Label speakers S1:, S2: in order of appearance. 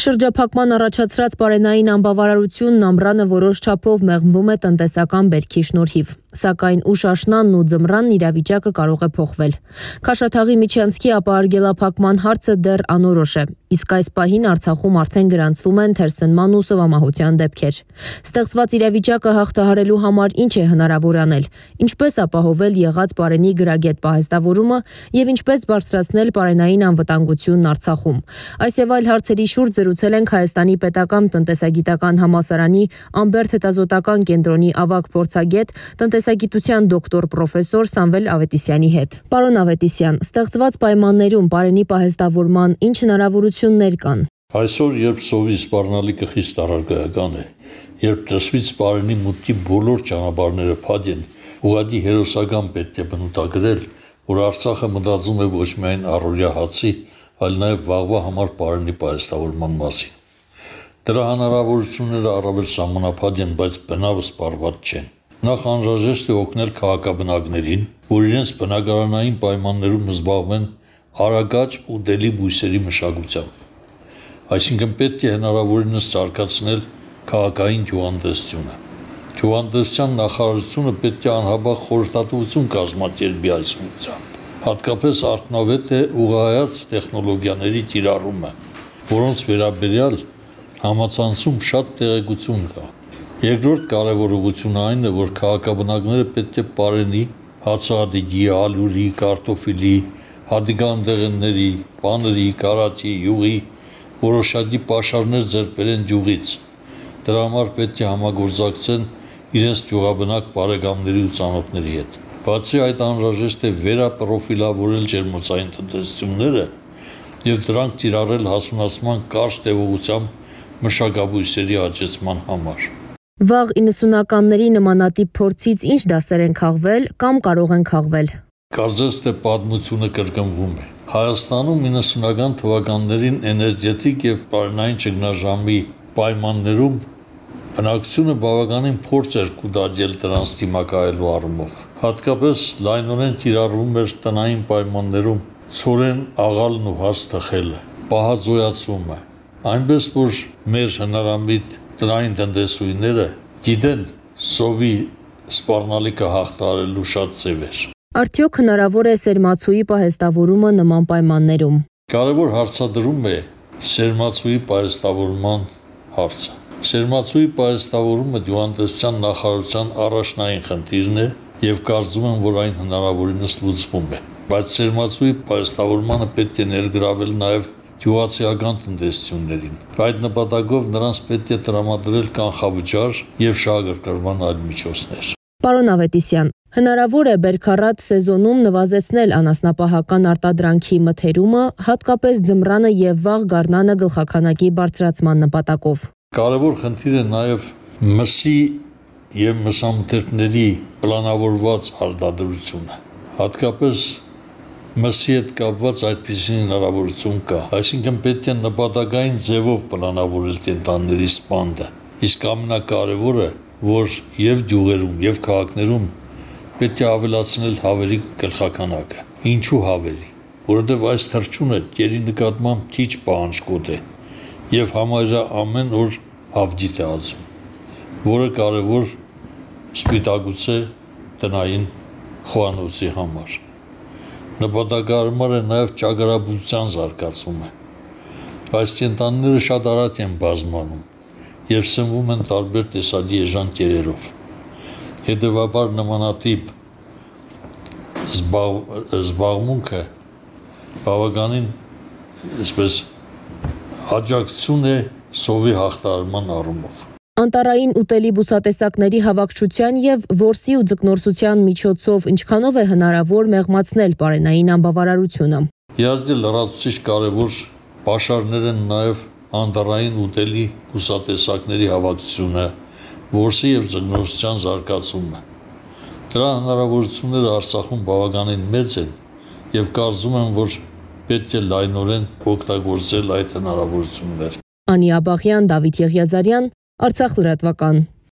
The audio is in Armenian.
S1: Շրջափակման առաջացրած բարենային անբավարարությունն ամռանը որոշ չափով մեղմվում է տնտեսական բերքի շնորհիվ, սակայն ուշ աշնանն ու ձմռանն իրավիճակը կարող է փոխվել։ Քաշաթաղի միջանցքի ապահարգելափակման հարցը դեռ անորոշ է, իսկ այս պահին Արցախում արդեն գրանցվում են թերսնման ու սովամահության դեպքեր։ Ստեղծված իրավիճակը հաղթահարելու համար ինչ է հնարավոր անել, ինչպես ապահովել եղած բարենի գրագետ պահեստավորումը եւ ինչպես բարձրացնել բարենային անվտանգությունն Արցախում։ Այս եւ այլ հարցերի շուրջ զրուցել ենք Հայաստանի Պետական տնտեսագիտական համալսարանի Ամբերտ հետազոտական կենտրոնի ավագ փորձագետ, տնտեսագիտության դոկտոր պրոֆեսոր Սամվել Ավետիսյանի հետ։ Պարոն Ավետիսյան, ստեղծված պայմաններում բարենի պահեստավորման ինչ հնարավորություններ կան։
S2: Այսօր, երբ սովի սպառնալիքը խիստ առարկայական է, երբ դրսվից բարենի մուտքի բոլոր ճանապարհները փակ են, ուղղակի հերոսական պետք է բնութագրել, որ Արցախը մտածում է ոչ միայն առօրյա հացի, այլ նաև վաղվա համար բարենի պայստավորման մասին։ Դրա հնարավորությունները առավել սահմանափակ են, բայց բնավը սպառված չեն։ Նախ անհրաժեշտ է օգնել քաղաքաբնակներին, որ իրենց բնակարանային պայմաններում զբաղվեն արագաճ ու դելի բույսերի մշակությամբ։ Այսինքն պետք է հնարավորինս զարգացնել քաղաքային գյուղանդեսությունը։ Գյուղանդեսության նախարարությունը պետք է անհաբաղ խորհրդատվություն կազմակերպի այս ուղղությամբ հատկապես արդյունավետ է ուղղայաց տեխնոլոգիաների կիրառումը, որոնց վերաբերյալ համացանցում շատ տեղեկություն կա։ Երկրորդ կարևոր ուղղությունը այն է, որ քաղաքաբնակները պետք է բարենի հացահատիկի, ալյուրի, կարտոֆիլի, հադիգան դեղենների, պաների, կարաճի, յուղի որոշակի պաշարներ ձեռք բերեն յուղից։ Դրա համար պետք է համագործակցեն իրենց յուղաբնակ բարեկամների ու ծանոթների հետ։ Բացի այդ անհրաժեշտ է վերապրոֆիլավորել ջերմոցային տնտեսությունները եւ դրանք ծիրարել հասունացման կարճ տևողությամբ մշակաբույսերի աճեցման համար։
S1: Վաղ 90-ականների նմանատիպ փորձից ինչ դասեր են քաղվել կամ կարող են քաղվել։
S2: Կարծես թե պատմությունը կրկնվում է։ Հայաստանում 90-ական թվականներին էներգետիկ եւ պարնային ճգնաժամի պայմաններում Բնակչությունը բավականին փորձ էր կուտակել դրանց դիմակայելու առումով։ Հատկապես լայնորեն կիրառվում էր տնային պայմաններում ծորեն աղալն ու հաց թխելը, պահածոյացումը։ Այնպես որ մեր հնարամիտ տնային տնտեսուհիները գիտեն սովի սպառնալիքը հաղթարելու շատ ձևեր։
S1: Արդյոք հնարավոր է սերմացուի պահեստավորումը նման պայմաններում։
S2: Կարևոր հարցադրում է սերմացուի պահեստավորման հարցը։ Սերմացուի պայստավորումը գյուղատնտեսության նախարարության առաջնային խնդիրն է եւ կարծում եմ, որ այն հնարավորինս լուծվում է։ Բայց սերմացուի պայստավորմանը պետք է ներգրավել նաեւ գյուղացիական տնտեսություններին։ Այդ նպատակով նրանց պետք է տրամադրել կանխավճար եւ շահագրգռման այլ միջոցներ։
S1: Պարոն Ավետիսյան, Հնարավոր է բերքարատ սեզոնում նվազեցնել անասնապահական արտադրանքի մթերումը, հատկապես ձմռանը եւ վաղ գարնանը գլխականակի բարձրացման նպատակով։
S2: Կարևոր խնդիր է նաև մսի եւ մսամթերքների պլանավորված արտադրությունը։ Հատկապես մսի հետ կապված այդպիսի հնարավորություն կա։ Այսինքն պետք է նպատակային ձևով պլանավորել կենտանների սպանդը։ Իսկ ամենակարևորը, որ եւ գյուղերում եւ քաղաքներում պետք է ավելացնել հավերի գլխականակը։ Ինչու հավերի։ Որովհետեւ այս թրջունը գերի նկատմամբ քիչ պահանջկոտ է եւ համարյա ամեն օր հավդիտ է ածում, որը կարևոր սպիտակուց է տնային խոհանոցի համար։ Նպատակարար է նաև ճագարաբուծության զարգացումը։ Այս կենտանիները շատ արագ են բազմանում եւ սնվում են տարբեր տեսակի էժան կերերով։ Հետևաբար նմանատիպ զբաղ, զբաղմունքը բավականին այսպես աջակցություն է սովի հաղթարման առումով։
S1: Անտարային ուտելի բուսատեսակների հավաքչության եւ որսի ու ձկնորսության միջոցով ինչքանով է հնարավոր մեղմացնել բարենային անբավարարությունը։
S2: Իհարկե լրացուցիչ կարևոր pašարներ են նաեւ անտարային ուտելի բուսատեսակների հավաքչությունը, որսի եւ ձկնորսության զարգացումը։ Դրա հնարավորությունները Արցախում բավականին մեծ են եւ կարծում եմ, որ պետք է լայնորեն օգտագործել այդ հնարավորությունները։
S1: Անի Աբաղյան, Դավիթ Եղիազարյան, Արցախ լրատվական։